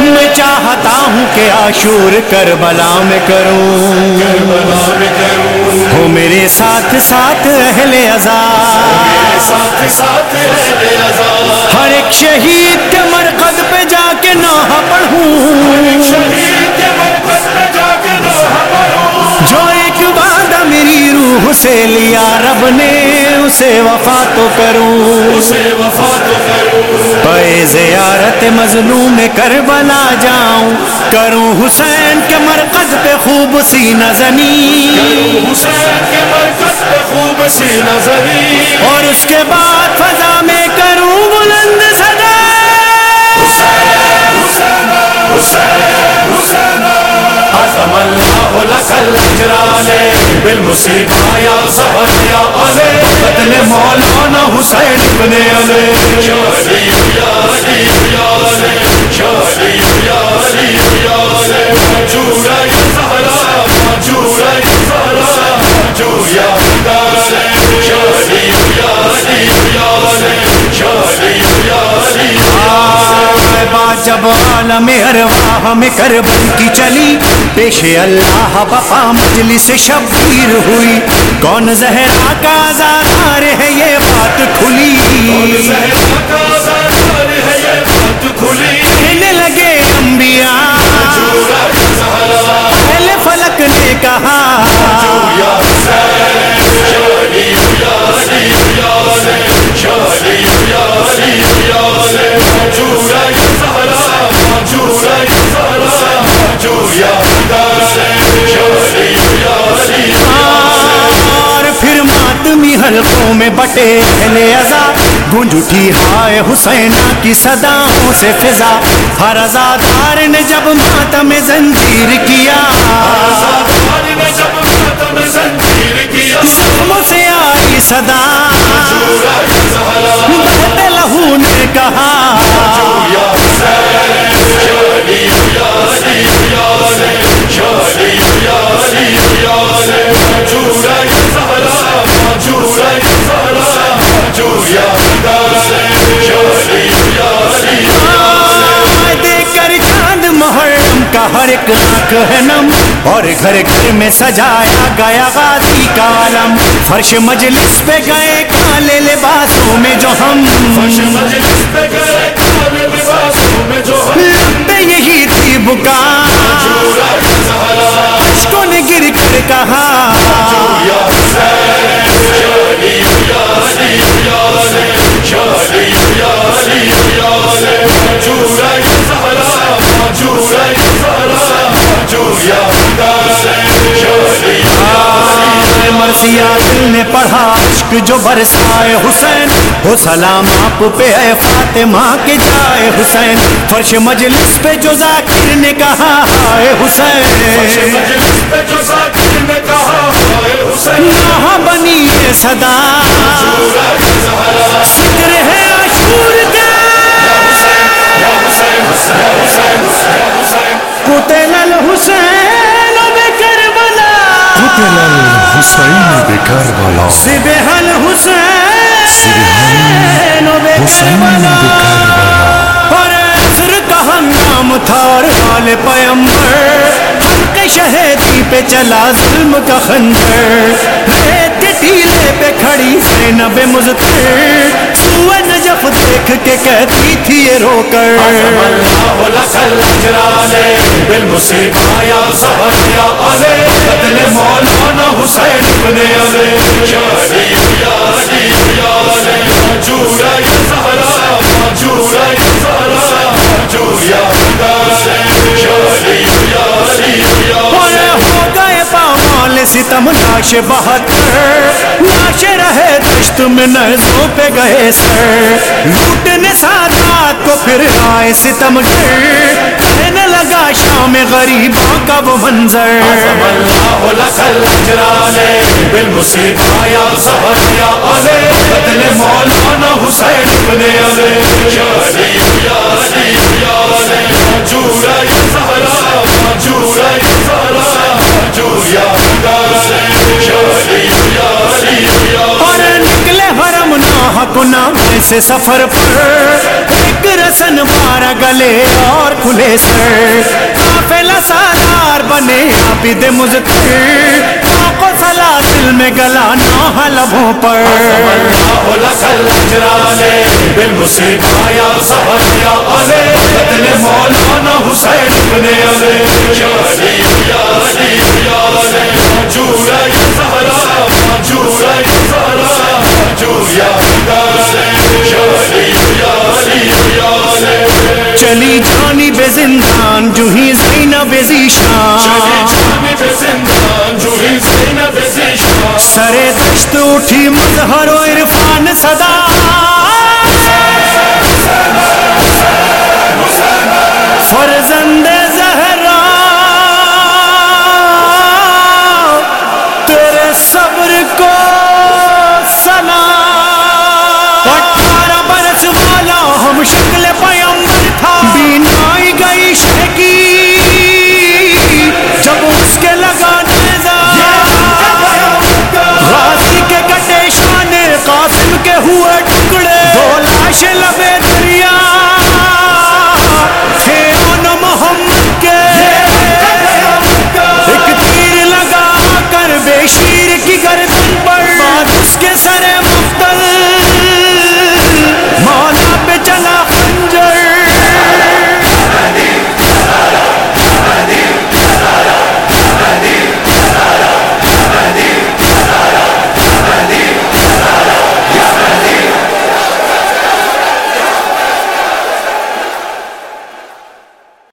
میں چاہتا ہوں کہ عاشور کربلا میں کروں۔ کربلا میں کروں۔ ہو میرے ساتھ ساتھ اہل ازار ساتھ ساتھ عذاب ہر ایک شہید کے مرکز پہ جا کے نوحہ پڑھوں۔ شہید کے مرکز پہ جا کے نوحہ پڑھوں۔ جو ایک وعدہ میری روح سے لیا رب نے اسے وفا تو کروں۔ اسے وفا تو کروں۔ پے زیارت مظلوم کربلا جاؤں۔ کروں حسین خوب سی نزنی حسین کے مرکز پہ خوب سی نظری اور اس کے بعد فضا میں کروں بلند صدا عظم اللہ الاجران بالمصیبہ یا زہر یا علی قتل مولانا حسین ابن علی یا علی یا علی یا علی. جب عالم ارواح میں کربل کی چلی، پیش اللہ بپا مجلس شبیر ہوئی۔ کون زہرا کا زہار ہے یہ بات کھلی؟ زہرا کھلی لگے انبیاء۔ اہل فلک نے کہا حلقوں میں بٹے اہل ازا گونج اٹھی ہائے حسینہ کی صداؤں سے فضا۔ ہر ازادار نے جب ماتم زنجیر کیا۔ آزادار نے جب ماتم زنجیر کیا۔ زخموں سے آئی صدا۔ آنکھ ہے نم اور گھر گھر میں سجایا گیا غازی کا عالم فرش مجلس پہ گئے کالے لباسوں میں جو ہم فرش مجلس پہ گئے کالے لباسوں میں جو ہم لب یہی مرثیہ دل نے پڑھا عشق جو برسائے حسین۔ ہو سلام آپ پہ اے فاطمہ کے جائے حسین۔ فرش مجلس پہ جو ذاکر نے کہا ہائے فرش حسین مجلس پہ جو ذاکر نے کہا ہائے حسین۔ یہاں بنی صدا۔ حسين بکربلا بكربلاء پر عصر تھا اور حال پیمبر حق شہیدی پہ چلا ظلم کا خنجر ریت کے ٹیلے پہ کھڑی زینب مزتر سوئے نجف دیکھ کے کہتی تھی یہ رو کر اللہ لك الاجران بالمصیبہ یا زہر یا علی قتل مولانا حسین ابن علی ستم لاش بہتر لاش رہے دشت میں نظروں پہ گئے سر۔ لوٹنے سادات کو پھر آئے ستم گر۔ کہنے لگا شام غریبوں کا وہ منظر۔ عظم اللہ لك الاجران بالمصیبہ یا زہر یا علی قتل مولانا حسین ابن علی۔ یا علی یا علی یا علی مجورا سے سفر پر ایک رسن بارہ گلے اور کھلے سر۔ قافلہ سالار بنے عابد مزتر کو سلاسل میں گلا نہ لبوں پر۔ الله لك الأجران بالمصيبة يا صبر چلی جانی بے زندان جو ہی زینب زینب زیشان۔ سر دشت اٹھی مظہر و